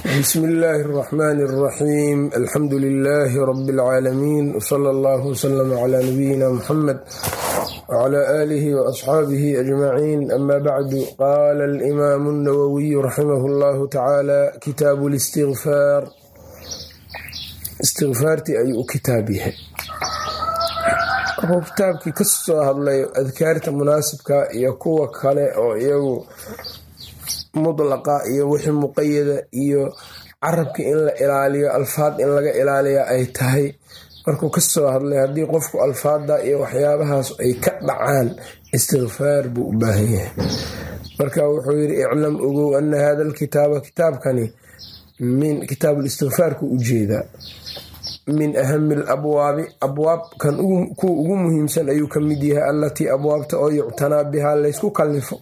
bsmi illaahi اraxmani اraxiim alxamdu lilaahi rabi اlcaalamiin wsala allahu wslama cla nabiyina muxamed wcla aalihi waasxaabihi ajmaciin ama bacdu qaala alimaamu اnawowiyu raximah اllahu tacaala kitaabu listigfaar istigfaartii ayuu u kitaab yahay wuxuu kitaabkii ka soo hadlay adkaarta munaasibka iyo kuwa kale oo iyagu mudlaqa iyo wixii muqayada iyo carabkii in la ilaaliyo alfaad in laga ilaaliya ay tahay. Markuu ka soo hadlay haddii qofku alfaada iyo waxyaabahaas ay ka dhacaan istikfaar buu u baahan yahay. Marka wuxuu yidhi iclam ogow ana hada alkitaaba kitaabkani min kitaabulistikfaarku u jeedaa min ahami alabwaabi abwaabkan kuwa ugu muhiimsan ayuu ka mid yahay allatii abwaabta oo yuctanaa bihaa laysku kallifo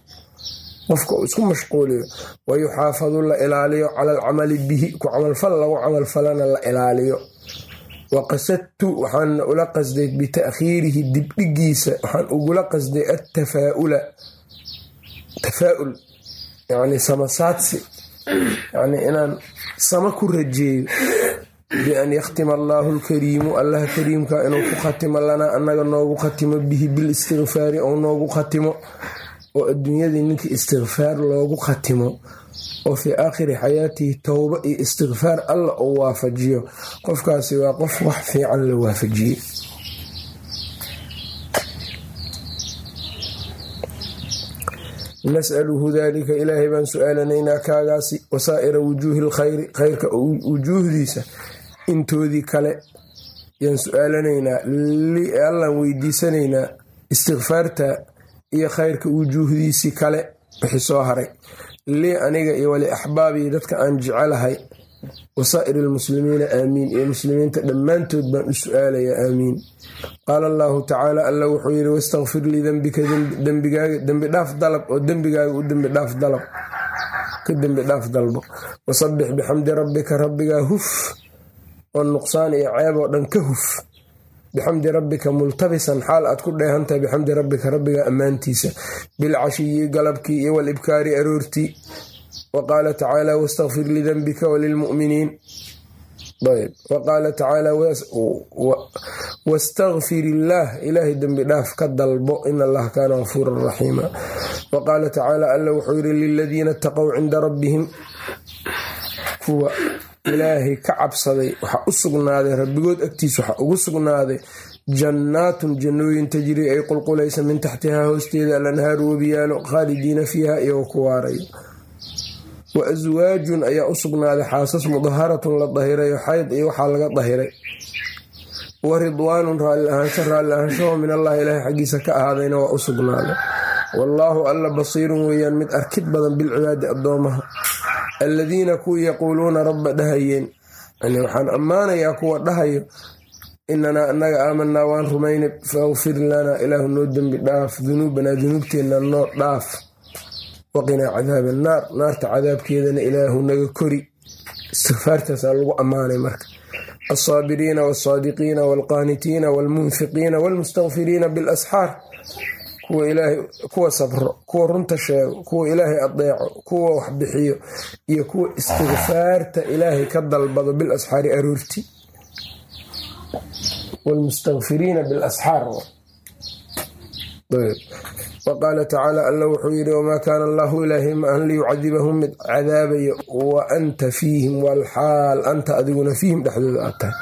qofka uu isku mashquuliyo wayuxaafadu la ilaaliyo cala alcamali bihi ku camalfal lagu camalfalana la ilaaliyo. Wa qasadtu waxaana ula qasday bita'khiirihi dibdhigiisa waxaan ugula qasday attafaaula. Tafaaul yani samasaadsi yani inaan sama ku rajeeyo. Bian yakhtima allaahu alkariimu allaha kariimka inuu ku khatimo lanaa annaga noogu khatimo bihi bilistikfaari ou noogu khatimo oo adduunyadii ninkii istikfaar loogu khatimo oo fii aakhiri xayaatihi towba iyo istikfaar alla uu waafajiyo. Qofkaasi waa qof wax fiican la waafajiyey. Nasaluhu dalika ilaahay baan su'aalanaynaa kaagaasi wasaa'ira wujuuhi lkhayri khayrka wujuuhdiisa intoodii kale. Yaan su'aalanaynaa allaan weydiisanaynaa istikfaarta iyo khayrka wujuuhdiisii kale wixii soo haray. Lii aniga iyo wali axbaabii dadka aan jecelahay wasaa'iri lmuslimiina aamiin iyo muslimiinta dhammaantood baan u su'aalayaa aamiin qaala allahu tacaala alla wuxuu yidhi wastakfir lii dembika dembigaaga dembidhaaf dalab oo dembigaaga u dembidhaaf dalab ka dembidhaaf dalbo. Wasabbix bixamdi rabbika rabbigaa huf oo nuqsaan iyo ceeb oo dhan ka huf bixamdi rabbika multabisan xaal aad ku dheehantahay bixamdi rabbika rabbiga ammaantiisa bilcashiyi galabkii iyo walibkaari aroortii wa tacaala wastakfir lidanbika walilmu'miniin ayb wa qaala tacaala wastakfir illaah ilaahay dembi dhaaf ka dalbo in allaha kaana gafuuran raxiima wa tacaala alla wuxuu yidhi liladiina itaqow cinda rabbihim kuwa ilaahay ka cabsaday waxaa u sugnaaday rabbigood agtiis waxaa ugu sugnaaday jannaatun jannooyin tajrii ay qulqulaysa min taxtihaa hoosteeda alanhaaru webiyaalo khaalidiina fiiha iyagoo ku waarayo wa aswaajun ayaa u sugnaaday xaasas mudaharatun la dahirayo xayd iyo waxaa laga dahiray. Wa ridwaanun raalli ahaansho raalli ahaanshaho min allahi ilaahay xaggiisa ka ahaadayna waa u sugnaaday. Wallaahu alla basiirun weeyaan mid arkid badan bilcibaadi addoomaha alladiina kuwii yaquuluuna rabba dhahayeen. Yani waxaan ammaanayaa kuwa dhahayo inanaa annaga aamanaa waan rumaynay faakfir lanaa ilaahu noo dembi dhaaf dunuubanaa dunuubteenna noo dhaaf. Waqinaa cadaab annaar naarta cadaabkeedana ilaahu naga kori. Istikfaartaasaa lagu ammaanay marka. Alsaabiriina walsaadiqiina walqaanitiina walmunfiqiina walmustakfiriina bilasxaar kuwa sabro kuwa runta sheego kuwa ilaahay adeeco kuwa wax bixiyo iyo kuwa istikfaarta ilaahay ka dalbado bil asxaari aroorti. Wlmustakfiriina bilasxaar wa qaala tacaala alla wuxuu yidhi wamaa kaana allahu ilaahay ma an liyucadibahum mid cadaabayo wa anta fiihim walxaal anta adiguna fiihim dhexdooda aad tahay.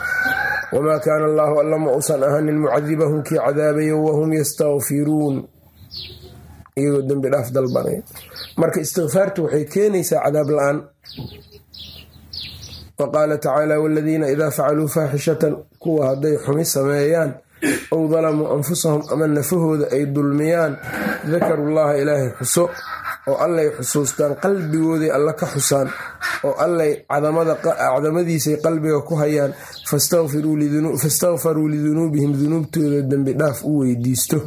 Wamaa kaana allaahu alla ma uusan ahanin mucadibahum kii cadaabayo wahum yastakfiruun iyagoo dembi dhaaf dalbanay. Marka istikfaartu waxay keenaysaa cadaab la'aan. Wa qaala tacaala waladiina idaa facaluu faaxishatan kuwa hadday xumi sameeyaan ow dalamuu anfusahum ama nafahooda ay dulmiyaan dakarullaha ilaahay xuso oo allay xusuustaan qalbigooday alla ka xusaan oo allay acdamadiisay qalbiga ku hayaan fastakfaruu lidunuubihim dunuubtooda dembi dhaaf u weydiisto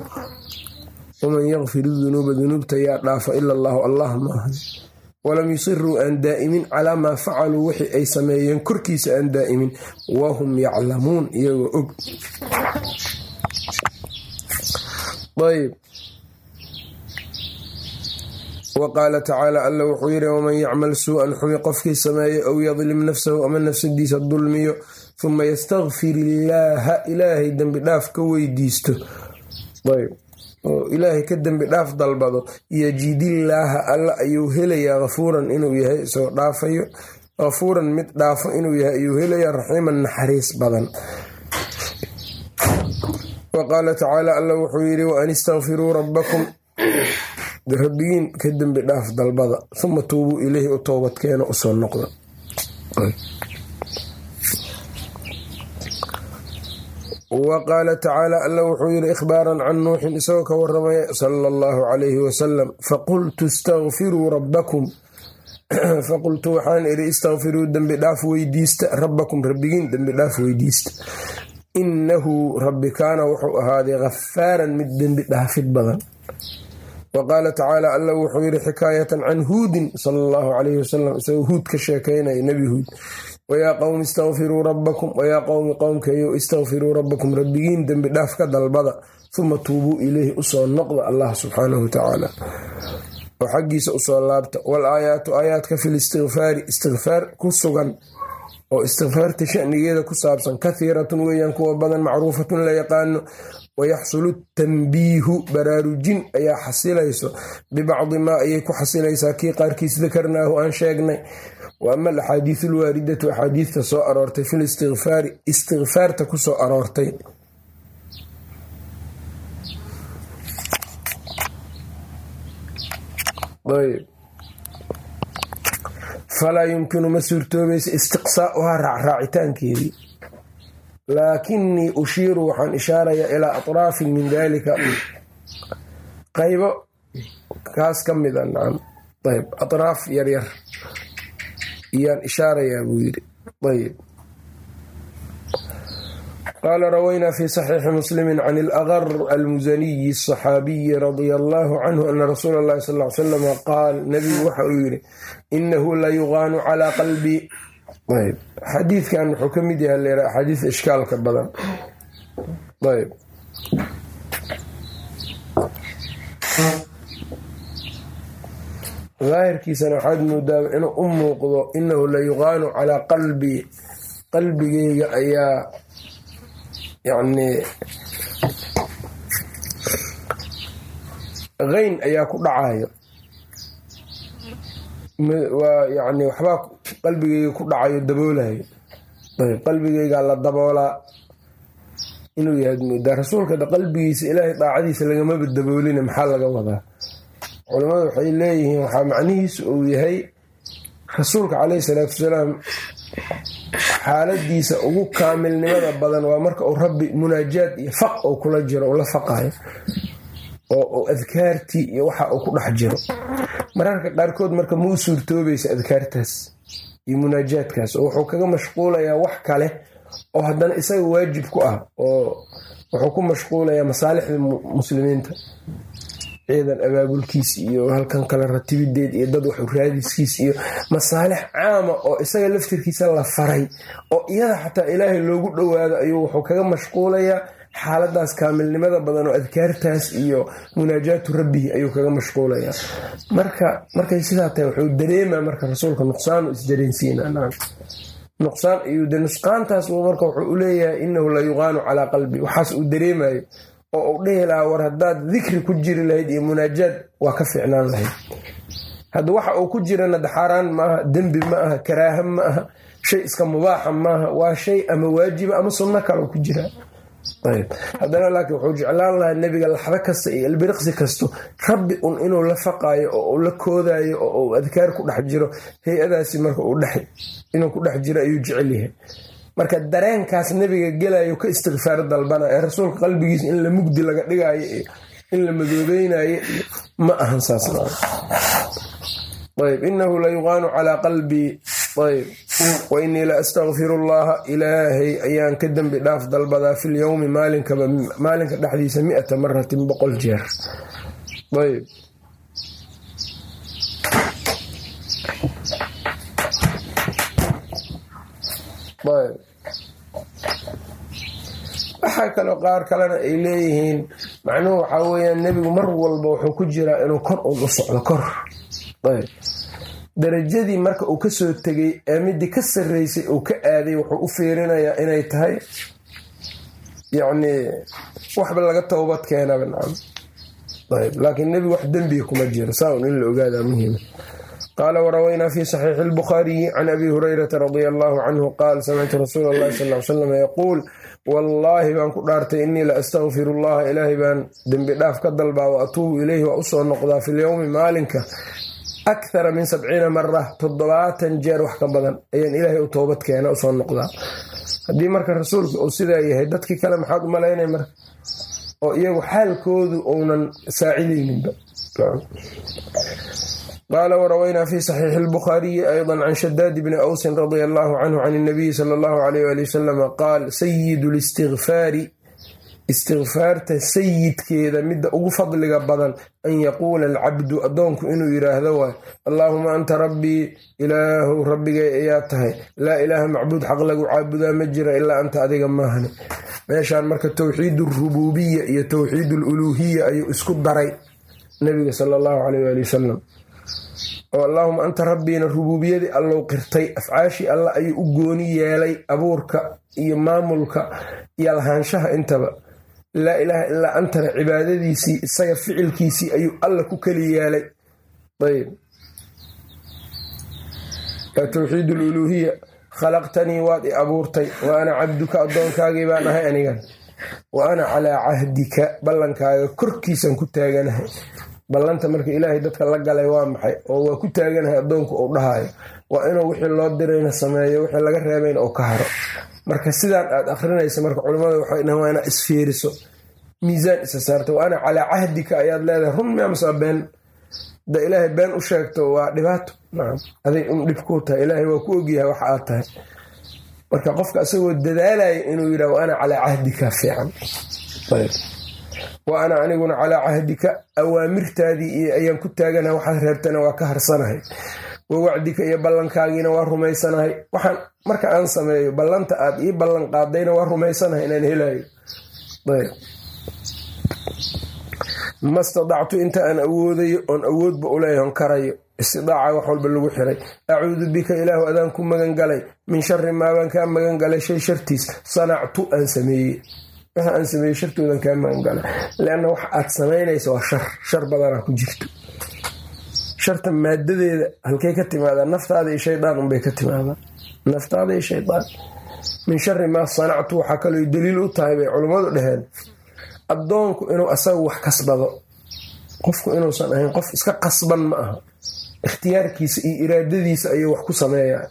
waman yakfir dunuuba dunuubta yaa dhaafa ila allahu allah maaha walam yusiruu aan daa'imin calaa maa facaluu wixii ay sameeyeen korkiisa aan daa'imin. Wahum yaclamuun iyagoo og. Ayb wa qaala tacaala alla wuxuu yidhi waman yacmal suu-an xumi qofkii sameeyo ow yadlim nafsahu ama nafsadiisa dulmiyo huma yastakfir illaaha ilaahay dembi dhaaf ka weydiisto oo ilaahay ka dembi dhaaf dalbado yajidillaaha alla ayuu helayaa hafuuran inuu yahay isagoo dhaafayo. Hafuuran mid dhaafo inuu yahay ayuu helayaa raxiiman naxariis badan. Wa qaala tacaala alla wuxuu yidhi waan istakfiruu rabbakum. Rabbigiin ka dembi dhaaf dalbada uma tuubuu ileyhi u toobadkeena u soo noqda wa qaala tacaala alla wuxuu yidhi ikhbaaran can nuuxin isagoo ka waramaya sala allahu calayhi wasalam faqultu istakfiruu rabbakum. Faqultu waxaan idhi istakfiruu dembi dhaaf weydiista rabbakum rabbigiin dembi dhaaf weydiista. Innahu rabbi kaana wuxuu ahaaday khafaaran mid dembi dhaafid badan. Wa qaala tacaala alla wuxuu yidhi xikaayatan can huudin sala allahu calayhi wasalam isagoo huud ka sheekaynaya nebi huud wayaa qowmi istakfiruu rabbakum wayaa qowmi qowmkayo istakfiruu rabbakum rabbigiin dembi dhaaf dalbada uma tuubuu ileyhi u soo noqda allah subxaanahu watacaala oo xaggiisa u soo laabta wal aayaatu aayaadka fil istikfaari istikfaar ku sugan oo istikfaarta shanigeeda ku saabsan kathiiratun weeyaan kuwa badan macruufatun la yaqaano wayaxsulu tanbiihu baraarujin ayaa xasilayso bibacdi maa ayay ku xasilaysaa kii qaarkiis dakarnaahu aan sheegnay wa ama alaxaadiisu alwaaridatu axaadiista soo aroortay fil istikfaari istikfaarta ku soo aroortay. Falaa yumkinu ma suurtoobaysa istiqsaauhaa raacraacitaankeedii laakinii ushiiru waxaan ishaarayaa ilaa atraafin min dalika qaybo kaas ka mida nacam ayb atraaf yaryar iyaan ishaarayaa buu yidhi. Ayb qaala rawaynaa fi saxiixi muslimi can ilaqar almusaniyi asaxaabiyi radia allahu canhu ana rasuula allahi sal l salam qaal nabigu waxa uu yidhi inahu la yuqaanu calaa qalbii ayb xadiidkan wuxuu ka mid yahay leera axaadiis ishkaalka badan. Ayb daahirkiisana waxaad moodaa inuu u muuqdo inahu la yuqaanu calaa qalbii qalbigeyga ayaa yacni keyn ayaa ku dhacayo waa yani waxbaa qalbigeyga ku dhacayo daboolayo qalbigeygaa la daboolaa inuu yahay moodaa rasuulka qalbigiisa ilaahay daacadiisa lagamaba daboolina maxaa laga wadaa culamadu waxay leeyihiin waxaa macnihiisu uu yahay rasuulka caleyhi salaatu wasalaam xaaladiisa ugu kaamilnimada badan waa marka uu rabbi munaajaad iyo faq uu kula jiro uu la faqayo oo adkaartii iyo waxa uu ku dhex jiro. Mararka qaarkood marka ma u suurtoobaysa adkaartaas iyo munaajaadkaas oo wuxuu kaga mashquulayaa wax kale oo haddana isaga waajib ku ah oo wuxuu ku mashquulayaa masaalixda muslimiinta ciidan abaabulkiis iyo halkan kale ratibideed iyo dad waxu raadiskiis iyo masaalix caama oo isaga laftirkiisa la faray oo iyada xataa ilaahay loogu dhowaado ayuu wuxuu kaga mashquulayaa xaaladaas kaamilnimada badan oo adkaartaas iyo munaajaatu rabbihi ayuu kaga mashquulayaa. Marka markay sidaa tahay wuxuu dareemaa marka rasuulka nuqsaanu isdareensiina nuqsaan ayuu nusqaantaas marka wuxuu u leeyahay inahu la yuqaanu calaa qalbi. Waxaas uu dareemayo oo uu dhihi lahaa war haddaad dikri ku jiri lahayd iyo munaajaad waa ka fiicnaan lahayd. Hadda waxa uu ku jirana daxaaraan maaha dembi ma aha karaaha ma aha shay iska mubaaxa maaha waa shay ama waajiba ama sunno kale ku jira. Haddana laakiin wuxuu jeclaan lahaa nebiga laxdo kasta iyo ilbiriqsi kasto rabbi un inuu la faqaayo oo uu la koodayo oo uu adkaar ku dhex jiro hay'adaasi marka inuu ku dhex jiro ayuu jecel yahay marka dareenkaas nebiga gelayo ka istikfaar dalbana ee rasuulka qalbigiisa in la mugdi laga dhigayo iyo in la madoobeynayo ma ahan saas ayb inahu la yuqaanu calaa qalbii ayb wa inii la astakfiru allaha ilaahay ayaan ka dembi dhaaf dalbadaa fi lyowmi maalinka dhexdiisa miata maratin boqol jeer. Ayb waxaa kaloo qaar kalena ay leeyihiin macnuhu waxaa weyaan nebigu mar walba wuxuu ku jiraa inuu kor un u socdo kor. Darajadii marka uu ka soo tegay ee midii ka sarreysay uu ka aaday wuxuu u fiirinayaa inay tahay yacni waxba laga towbad keenaba nacam ayb. Laakiin nebigu wax dembiga kuma jiro. Saa un in la ogaadaa muhiima qaala warawaynaa fi saxiixi albukhaariyi can abi hurayrata radia allahu canhu qaal samictu rasuula allahi sal l salam yaquul wallaahi baan ku dhaartay innii la astaqfiru llaha ilaahay baan dembi dhaaf ka dalbaa wa atuubu ileyhi waa u soo noqdaa fi lyowmi maalinka akhara min sabciina mara toddobaatan jeer wax ka badan ayaan ilaahay u toobad keena u soo noqdaa haddii marka rasuulka uu sidaa yahay dadkii kale maxaad malaynay marka oo iyagu xaalkoodu uunan saacidayninba qaala warawaynaa fi saxiixi albukhaariyi ayضa can shadaad bni awsin radia allahu canhu can اnabiyi sala allahu alayh ali wasalama qaal sayidu listigfaari istikfaarta sayidkeeda midda ugu fadliga badan an yaquula alcabdu addoonku inuu yidhaahdo waay allaahuma anta rabbii ilaahu rabbigay ayaa tahay. Laa ilaaha macbuud xaq lagu caabudaa ma jira ilaa anta adiga maahane meeshaan marka towxiid arububiya iyo towxiid aluluuhiya ayuu isku daray nabiga sala allahu alayh ali wasalam oo allaahuma anta rabbiina rubuubiyadii allow qirtay afcaashii allah ayuu u gooni yeelay abuurka iyo maamulka iyo lahaanshaha intaba. Laa ilaaha ilaa antana cibaadadiisii isaga ficilkiisii ayuu alla ku keli yeelay. Ayb towxiid aluluuhiya khalaqtanii waad i abuurtay wa ana cabduka addoonkaagii baan ahay anigan wa ana calaa cahdika ballankaaga korkiisan ku taaganahay ballanta marka ilaahay dadka la galay waa maxay? Oo waa ku taaganahay addoonku uu dhahayo. Waa inuu wixii loo dirayna sameeyo wixii laga reebayna uu ka haro. Marka sidaan aad akrinaysa marka culimmada waxay dhahan waa inaa isfiiriso miisaan isa saarta wa ana calaa cahdika ayaad leedahay run miamasa been? Da ilaahay been u sheegto waa dhibaato. Nacam aday un dhib kuu tahay ilaahay waa ku ogyahay waxa aad tahay. Marka qofka isagoo dadaalaya inuu yidhah wa ana calaa cahdika fiican wa ana aniguna calaa cahdika awaamirtaadii ayaan ku taaganahay waxaad reebtana waa ka harsanahay. Wa wacdika iyo ballankaagiina waa rumaysanahay. Waxaan marka aan sameeyo ballanta aad ii ballan qaadayna waa rumaysanahay inaan helayo ma stadactu inta aan awoodayo oon awoodba uleeyahon karayo. Istidaaca wax walba lagu xiray. Acuudu bika ilaahu adaan ku magan galay min shari maabaan kaa magan galay shay shartiis. Sanactu aan sameeyey waxa aan sameeyey shartoodan kaa magan galay leanna wax aad samaynaysa waa shar. Shar badanaa ku jirto. Sharta maadadeeda halkay ka timaadaa naftaada iyo shaydaan unbay ka timaadaa naftaada iyo shaydaan. Min shari maa sanactu waxaa kaloo daliil u tahay bay culummadu dhaheen. Addoonku inuu asaga wax kasbado. Qofku inuusan ahayn qof iska qasban ma aha. Ikhtiyaarkiisa iyo iraadadiisa ayuu wax ku sameeyaa.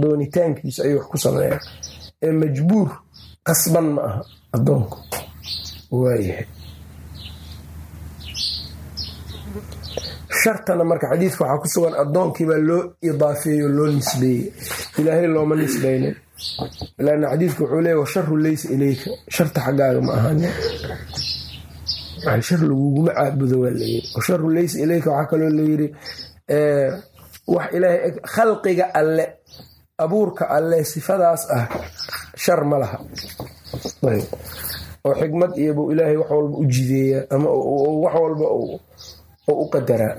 Doonitaankiisa ayuu wax ku sameeyaa. Ee majbuur qasban ma aha addoonku waayahay shartana marka xadiidka waxaa ku sugan addoonkiibaa loo idaafeeyo loo nisbeeyey. Ilaahay looma nisbaynin laanna xadiidku wuxuu leeya washaru leysa ileyka sharta xaggaaga ma ahan. Shar laguguma caabudo waa layiri washaru leysa ileyka waxaa kaloo layiri wax ilaahay khalqiga alle abuurka alle sifadaas ah shar ma laha. Oo xikmad iyobuu ilaahay wax walba u jideeyaa ama wax walba oo u qadaraa.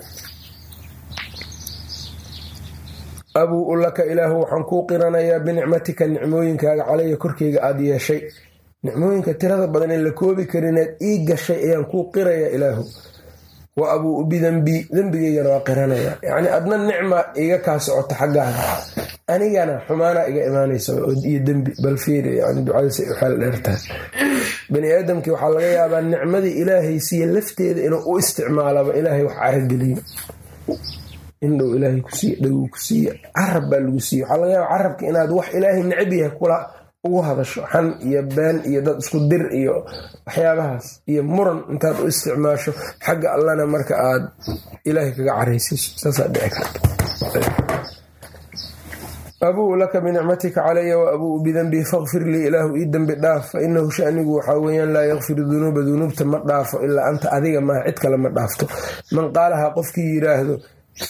Abuu laka ilaahu waxaan kuu qiranayaa binicmatika nicmooyinkaaga calaya korkeyga aada yeeshay. Nicmooyinka tirada badan ee la koobi karinaad ii gashay ayaan kuu qirayaa ilaahu. Wa abuu bidembii dembigeygana waa qiranayaa. Yacni adna nicma iga kaa socota xaggaaga anigana xumaanaa iga imaanaysa iyo dembi bal fiiri yani ducadasa u xeel dheertahay. Bani aadamkii waxaa laga yaabaa nicmadii ilaahay siiye lafteeda inuu u isticmaalaba ilaahay wax carageliyo indhow ilaahay ku siiye dhaguu ku siiye carab baa lagu siiye waxaa laga yaaba carabka inaad wax ilaahay necab yahay kula ugu hadasho xan iyo been iyo dad isku dir iyo waxyaabahaas iyo muran intaad u isticmaasho xagga allana marka aad ilaahay kaga caraysiiso. Saasaa dhici karta abuu laka binicmatika calaya wa abuu bidenbii fakfir lii ilaahu ii dembi dhaaf fa inahu shanigu waxaa weeyaan laa yakfiru dunuuba dunuubta ma dhaafo ilaa anta adiga maa cid kale ma dhaafto man qaalahaa qofkii yidhaahdo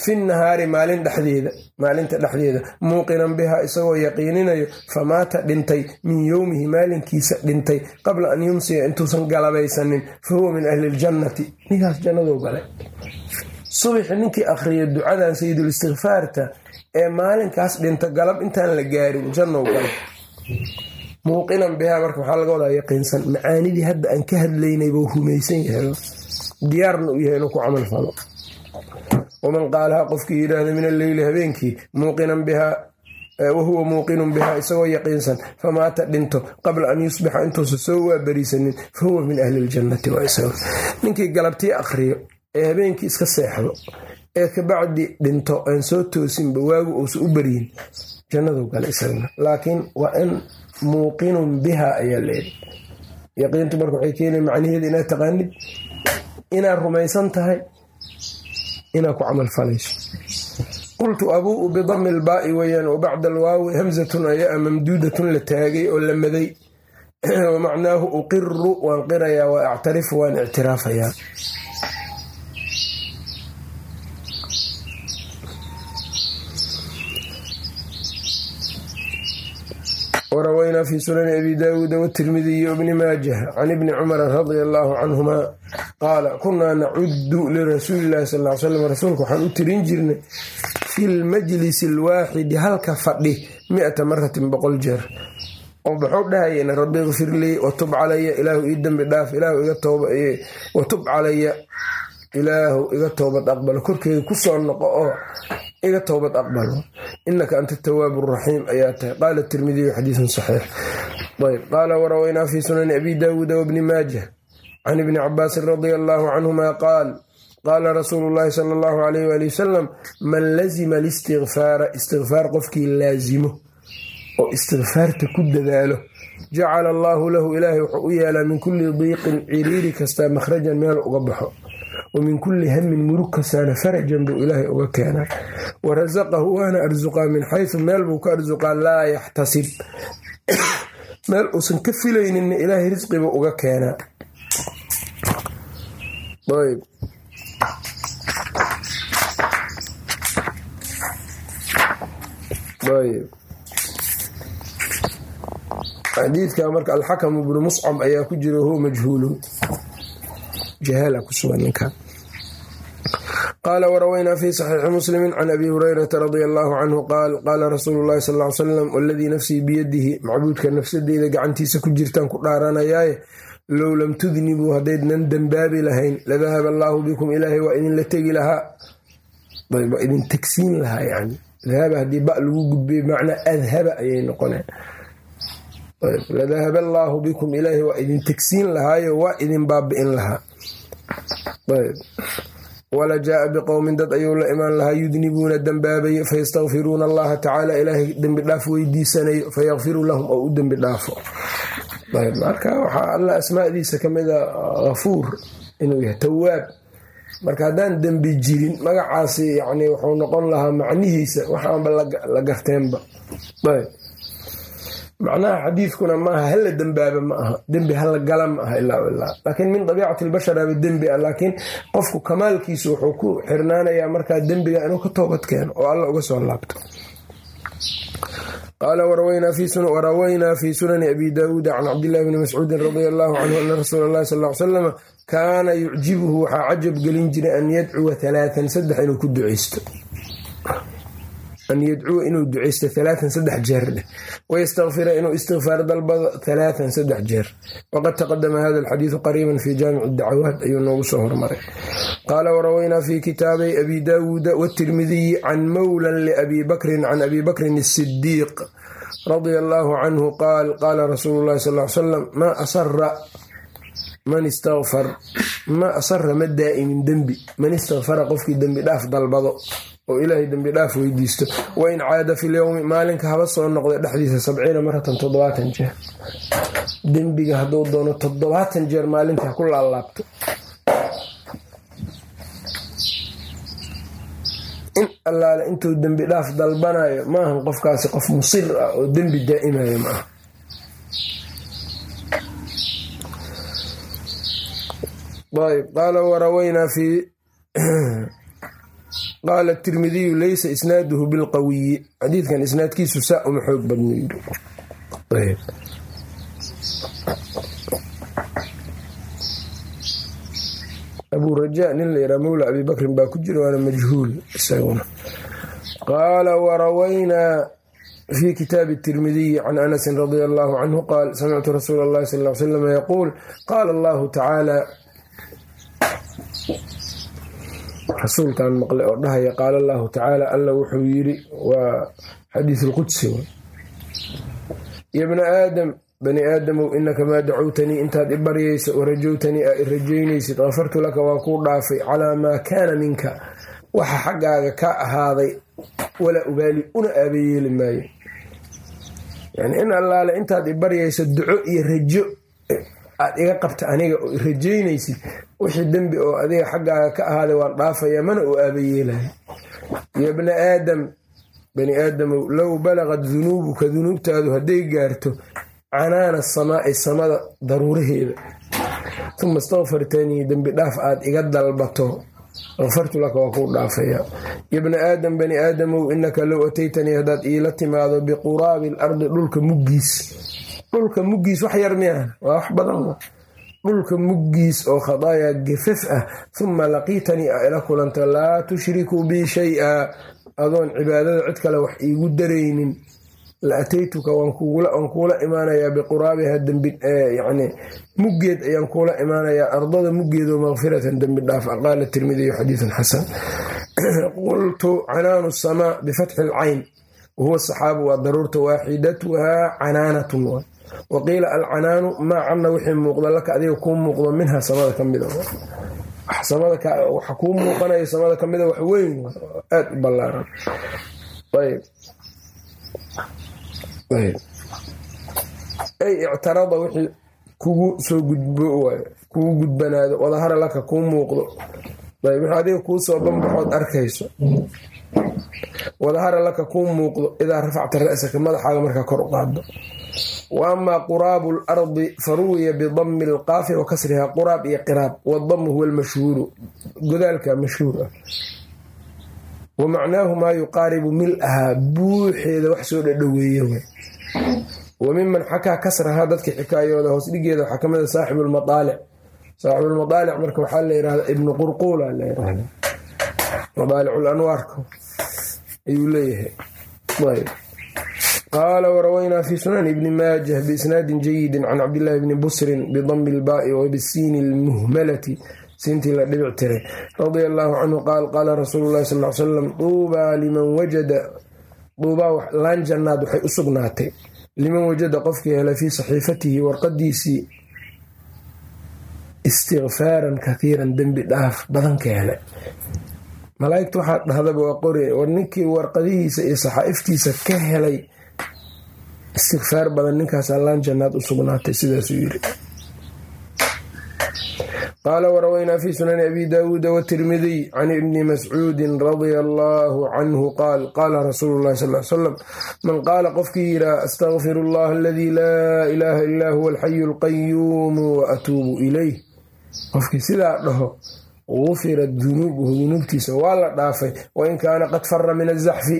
fi nahaari maalin dhexdeeda maalinta dhexdeeda muuqinan bihaa isagoo yaqiininayo famaata dhintay min yowmihi maalinkiisa dhintay qabla an yumsiya intuusan galabaysanin fa huwa min ahli ljannati ninkaas jannadou galay subaxi ninkii akhriya ducadan sayidul istikfaarta ee maalinkaas dhinta galab intaan la gaarin jannow gala muuqinan bihaa marka waxaa laga wadaa yaqiinsan macaanidii hadda aan ka hadlaynay buu rumaysan yahay. Diyaarna u yahay inuu ku camal falo. Waman qaalaha qofkii yidhaahda min alleyli habeenkii muuqinan bihaa wahuwa muuqinun bihaa isagoo yaqiinsan famaata dhinto qabla an yusbixa intuusa soo waabariisanin fahuwa min ahli ljannati ninkii galabtii akhriyo ee habeenkii iska seexdo ee kabacdi dhinto aan soo toosinba waagu uusa u baryin jannadu gala isagana laakiin waa in muuqinun biha ayaa leeday yaqiintu marka waxay keenay macnaheeda inaad taqaanid inaad rumaysan tahay inaad ku camal falayso. Qultu abuu'u bidami ilbaa'i weyaan wa bacda alwaawi hamsatun ayaa mamduudatun la taagay oo la maday. Wa macnaahu uqiru waan qirayaa wa actarifu waan ictiraafayaa warawaynaa fi sunani abi daawuuda watirmidiyi wbni maajah can ibni cumara radia allaahu canhuma qaala kunaa nacudu lirasuuli illahi sal l slam rasuulka waxaan u tirin jirnay fi lmajlisi alwaaxidi halka fadhi miata maratin boqol jeer oo waxuu dhahayeen rabbi ikfir lii watub calaya ilaahu ii dembi dhaaf watub calaya ilaahu iga toobad aqbalo korkeega ku soo noqo oo iga toobad aqbalo. Inaka anta tawaabu raxiim ayaa tahay. Qaala tirmidiyu xadiisun saxiix. Ayb qaala warawaynaa fi sunani abi daawuuda wabni maajah can ibni cabaasin radia allaahu canhuma qaal qaala rasuulu llaahi sala allahu alayh waali wasalam man lazima alistikfaara istikfaar qofkii laasimo oo istikfaarta ku dadaalo jacala allaahu lahu ilaahay wuxuu u yeelaa min kulli diiqin ciriiri kastaa makhrajan meel uga baxo min kulli hamin murug kastaana farajan buu ilaahay uga keenaa wa rasaqahu waana arsuqaa min xaysu meel buu ka arsuqaa laa yaxtasib. Meel uusan ka filayninna ilaahay risqibuu uga keenaa. Xadiidka marka alxakamu bnu muscab ayaa ku jira huwa majhuulun. Jahaala ku sugan ninkan qaala warawaynaa fi saxiixi muslimi can abi hurayrata radia allaahu canhu qaal qaala rasuulu llahi sal ly salam waladii nafsii biyadihi macbuudka nafsadeyda gacantiisa ku jirtaan ku dhaaranayaaye low lam tudnibuu haddaydnan dembaabi lahayn ladahaba allaahu bikum ilaahay waa idinla tegi lahaa waa idin tegsiin lahaa yani dahaba haddii ba lagu gudbay macnaa adhaba ayay noqoneen ladahaba allaahu bikum ilaahay waa idin tegsiin lahaayo waa idin baabi'in lahaa wala jaaa biqowmin dad ayuu la imaan lahaa yudnibuuna dembaabayo fayastakfiruuna allaha tacaala ilaahay dembi dhaaf weydiisanayo fayakfiru lahum oo u dembi dhaafo. Marka waxaa alla asmaadiisa kamida hafuur inuu yahay tawaab marka haddaan dembi jirin magacaasi yani wuxuu noqon lahaa macnihiisa waxaanba la garteenba macnaha xadiidkuna maaha hala dembaaba ma aha dembi hala gala ma aha ilaa ilaa laakiin min dabiicati lbasharaaba dembi ah laakiin qofku kamaalkiisu wuxuu ku xirnaanayaa markaa dembiga inuu ka toobad keeno oo alla uga soo laabto qaala warawaynaa fi sunani abi daawuuda can cabdillahi bni mascuudin radia allaahu canhu ana rasuula allahi sal l salama kaana yucjibuhu waxaa cajab gelin jiray an yadcuwa alaaan saddex inuu ku duceysto an yadcuwa inuu duceysto alaaan saddex jeer dheh wayastakfira inuu istikfaar dalbado alaaan saddex jeer waqad taqadama hada alxadiidu qariiban fi jaamici dacawaat ayuu noogu soo hormaray qaala warawaynaa fi kitaabay abi daawuuda watirmidiyi can mowlan liabi bakrin can abi bakrin asidiiq radia allaahu canhu qaal qaala rasuulu llahi sal salam maa asara man istakfar ma asara ma daa'imin dembi man istakfara qofkii dembi dhaaf dalbado oo ilaahay dembi dhaaf weydiisto. Wain caada fi lyowmi maalinka haba soo noqda dhexdiisa sabciina maratan toddobaatan jeer. Dembiga hadduu doono toddobaatan jeer maalinta ha ku laalaabto. In allaale intuu dembi dhaaf dalbanayo maahan qofkaasi qof musir ah oo dembi daa'imayo maaha ayb qaala warawaynaa fi qaala tirmidiyu laysa isnaaduhu bilqawiyi xadiidkan isnaadkiisu saa uma xoog badno yiri abuu rajaa nin la yidhaha mawla abi bakrin baa ku jira waana majhuul isaguna qaala warawaynaa fi kitaabi tirmidiyi can anasin radia allahu canhu qaal samictu rasuula allahi sal l slam yaquul qaala allahu tacaala rasuulkan maqle oo dhahaya qaala allahu tacaala alla wuxuu yidhi waa xadiis lqudsi ya bna aadam bani aadamow inaka maa dacowtanii intaad i baryaysa oo rajowtanii aa i rajaynaysid kafartu laka waan kuu dhaafay calaa maa kaana minka. Waxa xaggaaga ka ahaaday walaa ubaali una aabayeeli maayo. Yani in allaale intaad i baryaysa duco iyo rajo aad iga qabta aniga oo i rajaynaysid wixii dembi oo adiga xaggaaga ka ahaaday waan dhaafaya mana uu aabayeelayo yo bna aadam bani aadamow low balagad dunuubuka dunuubtaadu hadday gaarto canaana samaa'i samada daruuraheeda uma istakfartanii dembi dhaaf aad iga dalbato. Kafartu laka waa kuu dhaafaya. Yo bna aadam bani aadamow inaka low ataytanii haddaad iila timaado biquraabi alardi dhulka muggiis. Dhulka muggiis wax yar miyaan waa wax badan dhulka muggiis oo khadaayaa gefaf ah uma laqiitanii a ila kulanta laa tushrikuu bii shay-a adoon cibaadada cid kale wax iigu daraynin. La ataytuka waan kuula imaanayaa biquraabiha muggeed ayaan kuula imaanayaa ardada muggeedo makfiratan dembi dhaaf qaala tirmidiyu xadiiun xasan. Qultu canaanu samaa bifatxi alcayn wahuwa saxaabu waa daruurta waaxidatuha canaanatun wa qiila alcanaanu maa canna wixii muuqda laka adiga kuu muuqdo minha samada ka mida waxa kuu muuqanayo samada ka mida wax weyn aad u ballaaran. Ay ictarada wixii kugu soo gudbo kugu gudbanaado wadahara laka kuu muuqdo. Wixii adiga kuu soo banbaxood arkayso. Wadahara laka kuu muuqdo idaa rafacta ra'saka madaxaaga markaa kor u qaado wa amaa quraabu lardi faruwiya bidami alqaafi wa kasriha quraab iyo qiraab. Wadamu huwa almashhuuru godaalka mashhuur ah. Wa macnaahu maa yuqaaribu mil-ahaa buuxeeda wax soo dhadhoweeye w wa miman xakaa kasrahaa dadka xikaayooda hoos dhigeeda waxaa ka mid a saaxibu lmaaalic saaxibulmadaalic marka waxaa la yirahda ibnu qurquula la yirahda madaalicul anwaarka ayuu leeyahay qaala warawaynaa fi sunan ibni maajah biisnaadin jayidin can cabdillaahi bni busrin bidami ilbaai wa bisiini lmuhmalati siintii la dhibic tiray radia allaahu canhu qaal qaala rasuulu llahi sal salam duubaa liman wajada duubaa laan jannaad waxay u sugnaatay liman wajada qofkii helay fii saxiifatihi warqadiisii istikfaaran kathiiran dembi dhaaf badan ka helay malaaigta waxaa dhahdaba waa qori war ninkii warqadihiisa iyo saxaa'iftiisa ka helay istikfaar badan ninkaas allaan jannaad u sugnaatay sidaasuu yiri qaala warawaynaa fi sunani abi daawuuda watirmidiy can ibni mascuudin radia allaahu canhu qaal qaala rasuulu llahi sal salam man qaala qofkii yiraa astaqfiru allaha aladii laa ilaaha illaa huwa alxayu alqayuumu wa atuubu ilayh qofkii sidaa dhaho gufirat dunuubuhu dunuubtiisa waa la dhaafay wain kaana qad fara min azaxfi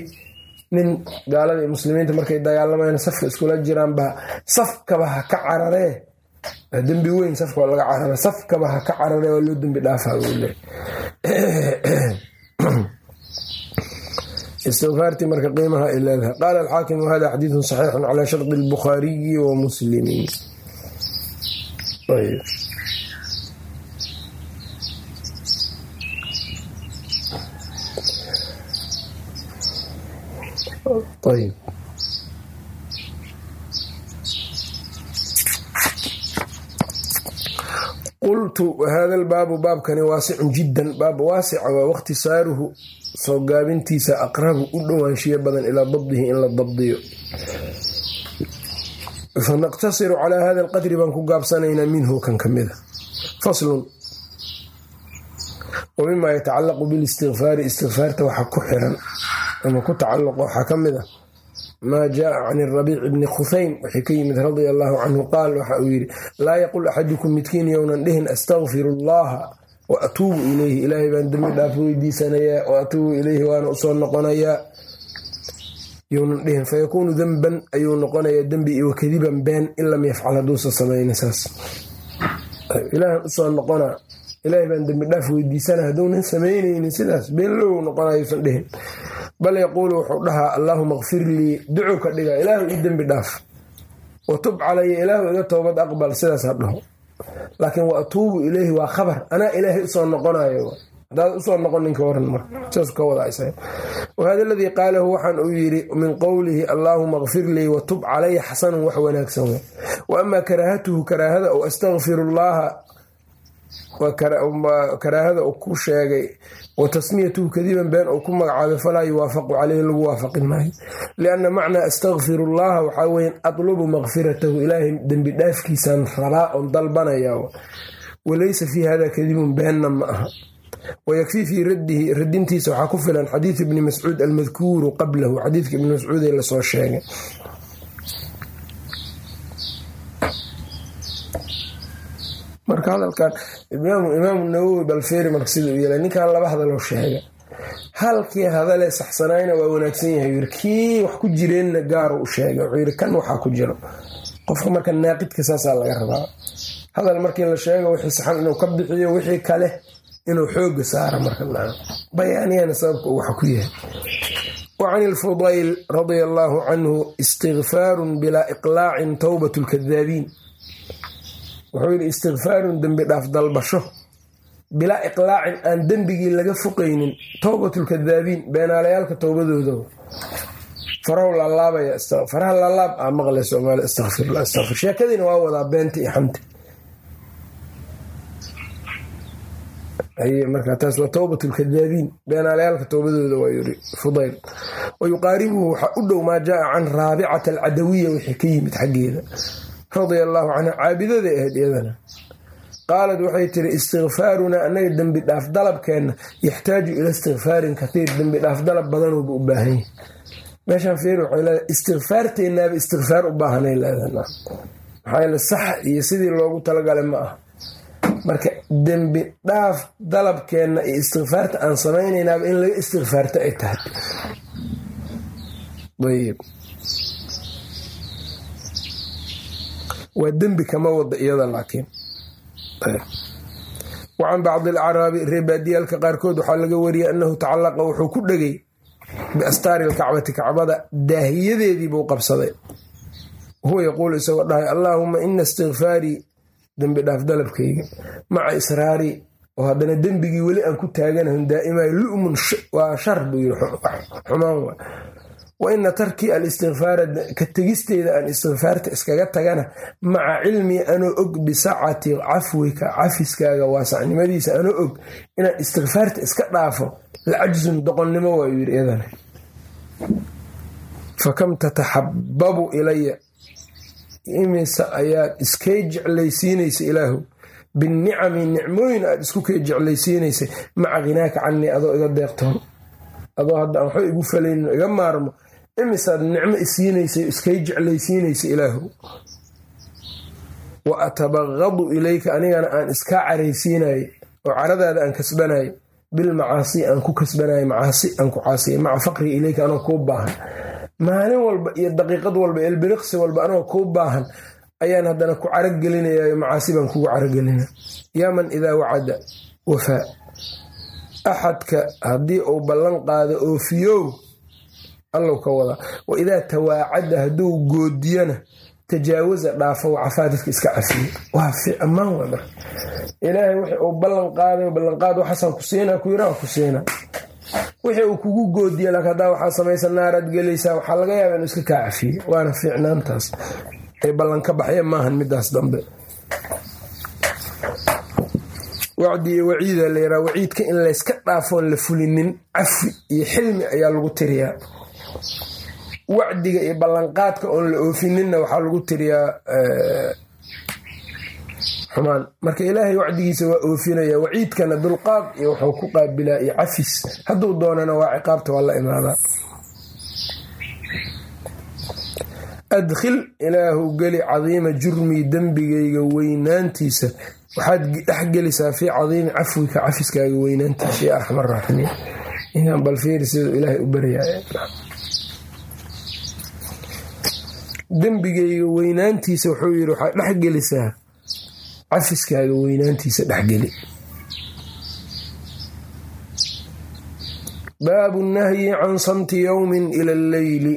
nin gaaladii muslimiinta markay dagaalamayna safka iskula jiraanba safkaba ha ka cararee dembi weyn safka waa laga carara safkaba ha ka cararee waa loo dembi dhaafaa le istikfaartii marka qiimaha ay leedahay. Qaala alxaakim wahada xadiidun saxiixun calaa shardi albukhaariyi wa muslimiin ayb qultu wahada albaabu baabkani waasicun jiddan baab waasica waa wakhtisaaruhu soo gaabintiisa aqrabu u dhowaanshiyo badan ilaa dabdihi in la dabdiyo fanaqtasiru calaa hada alqadri baan ku gaabsanaynaa minhu kan ka mida faslun wa mima yatacalaqu bilistikfaari istikfaarta waxa ku xiran ama ku tacalluqa waxaa ka mid ah maa jaaa can rabiic bni khufaym waxay ka yimid radia allaahu canhu qaal waxa uu yidhi laa yaqul axadukum midkiin yownan dhihin astakfiru allaha wa atuubu ilayhi. Ilaahay baan dembi dhaaf weydiisanayaa wa atuubu ilayhi waana u soo noqonayaa. Yownan dhihin fayakuunu demban ayuu noqonayaa dembi iyo wakadiban been in lam yafcal hadduusa samayna saas ilaahan u soo noqonaa ilaahay baan dembi dhaaf weydiisana hadduunan samaynaynin sidaas beenlow noqonayuusan dhihin bal yaquulu wuxuu dhahaa allaahuma kfir lii ducow ka dhiga ilaahu ii dembi dhaaf. Wa tub calaya ilaahu iga toobad aqbal sidaas ha dhaho. Laakiin wa atuubu ileyhi waa khabar. Anaa ilaahay u soo noqonayo hadaad u soo noqon ninka waran marka saas ka wada wahada aladii qaalahu waxaan uu yidhi min qowlihi allaahuma kfir lii watub calaya xasanun wax wanaagsan wa. Amaa karaahatuhu karaahada ou astaqfiru llaaha karaahada uu ku sheegay wa tasmiyatuhu kadiban been uu ku magacaabay falaa yuwaafaqu caleyhi lagu waafaqi maayo. Lianna macnaa astaqfiru llaha waxaa weya atlubu makfiratahu ilaahay dembi dhaafkiisaan rabaa oon dalbanaya walaysa fii hada kadibun beenna ma aha. Wayakfii fii raddihi radintiisa waxaa ku filan xadiidu ibni mascuud almadkuuru qablahu xadiidka ibni mascuud ee la soo sheegay marka hadalkan imaamu nawowi balfeeri marka sida u yeelay ninkan laba hadaloo sheega halkii hadalee saxsanayna waa wanaagsan yahay kii wax ku jireenna gaaru u sheegay. Wuxuu yiri kan waxaa ku jiro. Qofka marka naaqidka saasaa laga rabaa. Hadal markii la sheego wixii saxan inuu ka bixiyo wixii kale inuu xooga saara marka bayaaniyana sababka uu ku yahay. Wa can ilfudayl radia allaahu canhu istikfaarun bilaa iqlaacin towbat lkadaabiin wuxuu yidhi istikfaarun dembi dhaaf dalbasho. Bilaa iqlaacin aan dembigii laga fuqaynin towbatlkadaabiin beenaalayaalka towbadooda farahu laalaabaya faraha laalaab a maqle soomaali astaqfirla astaqfir sheekadiina waa wadaa beenta iyo xamti marka taas waa towbat lkadaabiin beenaalayaalka towbadooda waa yiri fudayl. Wa yuqaaribuhu waxaa u dhow maa jaaa can raabicata alcadawiya wixii ka yimid xaggeeda radia allaahu canha caabidaday ahayd iyadana. Qaalad waxay tiri istikfaarunaa annaga dembi dhaaf dalabkeenna yaxtaaju ila istikfaarin katiir dembi dhaaf dalab badanuuba u baahan yahy meeshaan fiir waxay leedahay istikfaarteennaaba istikfaar u baahanay leedahay. Maxaa yeele sax iyo sidii loogu talagalay ma aha. Marka dembi dhaaf dalabkeenna iyo istikfaarta aan samaynaynaaba in laga istikfaarto ay tahay waa dembi kama wada iyada laakiin. Wa can bacdi alcaraabi reebaadiyaalka qaarkood waxaa laga wariyay annahu tacallaqa wuxuu ku dhegay biastaari alkacbati kacbada daahiyadeedii buu qabsaday. Huwa yaquulu isagoo dhahay allaahuma ina istikfaarii dembi dhaaf dalabkayga maca israarii oo haddana dembigii weli aan ku taaganahun daa'imayo lu'mun waa shar buu yiri xumaan wa ina tarkii alistikfaara ka tegisteeda aan istikfaarta iskaga tagana maca cilmii anoo og bisacati cafwika cafiskaaga waasacnimadiisa anoo og inaan istikfaarta iska dhaafo lacajzun doqonnimo waayu yiri iyadana. Fakam tataxababu ilaya imise ayaad iskay jeclaysiinaysa ilaahu? Binicami nicmooyin aad isku kay jeclaysiinaysay maca khinaaka canii adoo iga deeqtoon. Adoo hadda aan waxba igu falaynin iga maarmo imisaad nicmo isiinaysay iskay jeclaysiinaysa ilaahu. Wa atabaqadu ilayka anigana aan iskaa caraysiinayo oo caradaada aan kasbanayo bilmacaasi aan ku kasbanayo macaasi aan ku caasiya maca faqri ilayka anoo kuu baahan. Maalin walba iyo daqiiqad walba elbiriqsi walba anoo kuu baahan ayaan haddana ku caragelinayayo macaasi baan kugu caragelina yaa man idaa wacada wafaa axadka haddii uu ballan qaado oofiyow allow ka wadaa wa idaa tawaacada hadduu goodiyana tajaawaza dhaafo wacafaa dadka iska cafiyo waa ammaan waa marka ilaahay wixii uu ballan qaaday ballanqaad waxaasaan ku siinaa ku yira ku siinaa wixii uu kugu goodiya laakiin haddaa waxaa samaysa naaraad gelaysaa waxaa laga yaaba inuu iska kaa cafiyo waana fiicnaantaas ay ballanka baxya maahan midaas dambe. Wacdi iyo waciida la yaraa waciidka in layska dhaafoon la fulinin cafi iyo xilmi ayaa lagu tiriyaa wacdiga iyo ballanqaadka oon la oofininna waxaa lagu tiriyaa xumaan. Marka ilaahay wacdigiisa waa oofinaya waciidkana dulqaad iyo wuxuu ku qaabilaa iyo cafis hadduu doonana waa ciqaabta waa la imaadaa. Adkhil ilaahu geli cadiima jurmii dembigayga weynaantiisa. Waxaad dhexgelisaa fii cadiimi cafwika cafiskaaga weynaantiisa. Ya arxam araaximiin inaan balfiiri siduu ilaahay u baryaaya dembigayga weynaantiisa wuxuu yidhi waxaad dhexgelisaa cafiskaaga weynaantiisa dhexgeli baabu nahyi can samti yowmin ila alleyli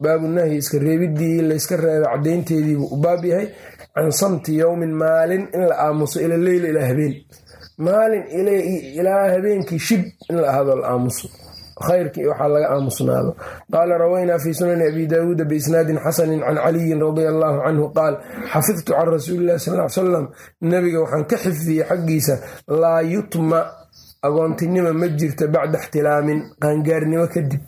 baabunahyi iska reebidii layska reeba cadaynteediibuu u baab yahay. Can samti yowmin maalin in la aamuso ila leyli ilaa habeen. Maalin ilaa habeenkii shib in la ahado la aamuso khayrkii waxaa laga aamusnaado. Qaala rawaynaa fii sunani abi daawuuda biisnaadin xasanin can caliyin radia allaahu canhu qaal xafidtu can rasuulilahi sal l salam nabiga waxaan ka xifdiyey xaggiisa laa yutma agoontinima ma jirta bacda ixtilaamin qaangaarnimo kadib.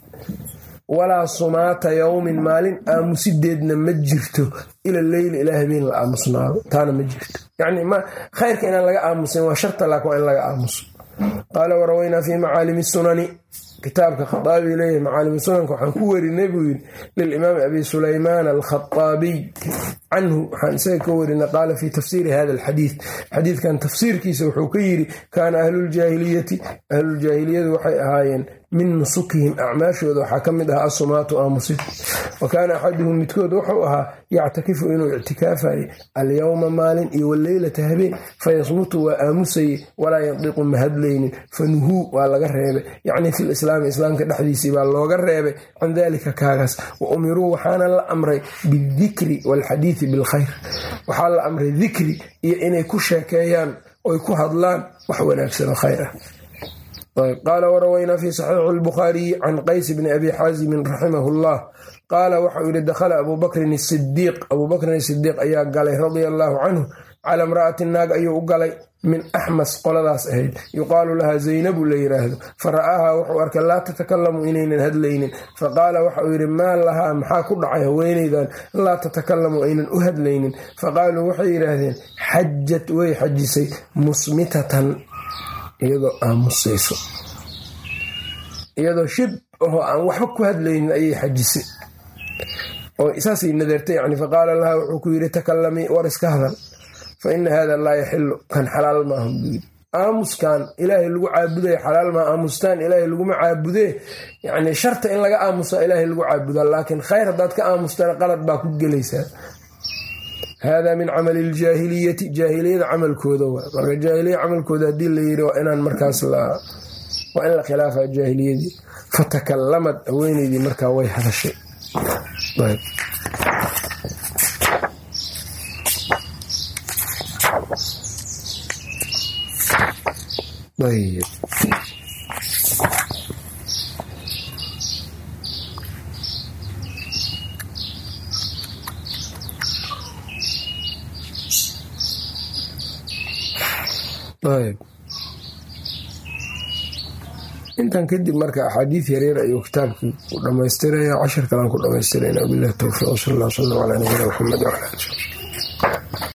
Walaa sumaata yowmin maalin aamusideedna ma jirto. Ila leyli ilaa habeen la aamusnaado taana ma jirto. Yani khayrka inaan laga aamusin waa sharta laakin waa in laga aamuso. Qaala warawaynaa fii macaalimi sunani kitaabka khaaabi leeyahay macaalimi sunanka waxaan ku werinay buu yidhi lilimaami abi sulaymaan alkhaaabiy canhu waxaan isaga ka warinay qaala fii tafsiiri hada alxadiid xadiidkan tafsiirkiisa wuxuu ka yidhi kaana ahluljaahiliyati ahluljaahiliyadu waxay ahaayeen min nusukihim acmaashooda waxaa ka mid ahaa asumaatu aamusid. Wa kaana axaduhum midkood wuxuu ahaa yactakifu inuu ictikaafaye alyowma maalin iyo waleylata habeen fayasmutu waa aamusaye walaa yandiqu ma hadlaynin fanuhuu waa laga reebay. Yacnii fi lislaami islaamka dhexdiisii baa looga reebay can dalika kaagaas. Wa umiruu waxaana la amray bidikri waalxadiidi bilkhayr. Waxaa la amray dikri iyo inay ku sheekeeyaan oy ku hadlaan wax wanaagsan oo khayr ah qaala warawaynaa fi saxiixi lbukhaariyi can qays bni abi xaasimin raximahu llah qaala waxau yihi dakhala abuu bakrin sidiiq abuu bakrin sidiiq ayaa galay radia allaahu canhu cala imra'ati naag ayuu u galay min axmas qoladaas ahayd yuqaalu lahaa zaynabu la yiraahdo fa ra'aahaa wuxuu arkay laa tatakalamu inaynan hadlaynin faqaala waxauu yidhi maa lahaa maxaa ku dhacay haweenaydan laa tatakalamu aynan u hadlaynin faqaaluu waxay yidhaahdeen xajat way xajisay musmitatan iyadoo aamusayso iyadoo shib ahoo aan waxba ku hadlaynin ayay xajisay. Oo saasay nadartay yani faqaala laha wuxuu ku yidhi takalamii war iska hadal. Fa ina hada laa yaxilu kan xalaal maaha buu yidhi. Aamuskan ilaahay lagu caabudaya xalaal maaha aamustaan ilaahay laguma caabudee yani sharta in laga aamusaa ilaahay lagu caabudaa laakiin khayr haddaad ka aamustana qalad baa ku gelaysaa hada min camali ljaahiliyati. Jaahiliyada camalkooda marka jaahiliya camalkooda haddii la yiri waa inaan markaas waa in la khilaafa jaahiliyadii. Fatakalamad haweeneydii markaa way hadashay. Ayb intan kadib marka axaadiid yaryar ayuu kitaabkii ku dhamaystiraya cashar kalaan ku dhamaystirayna wabilahi towfiiq sal alla slam calaa nabiyina maxamed wala ali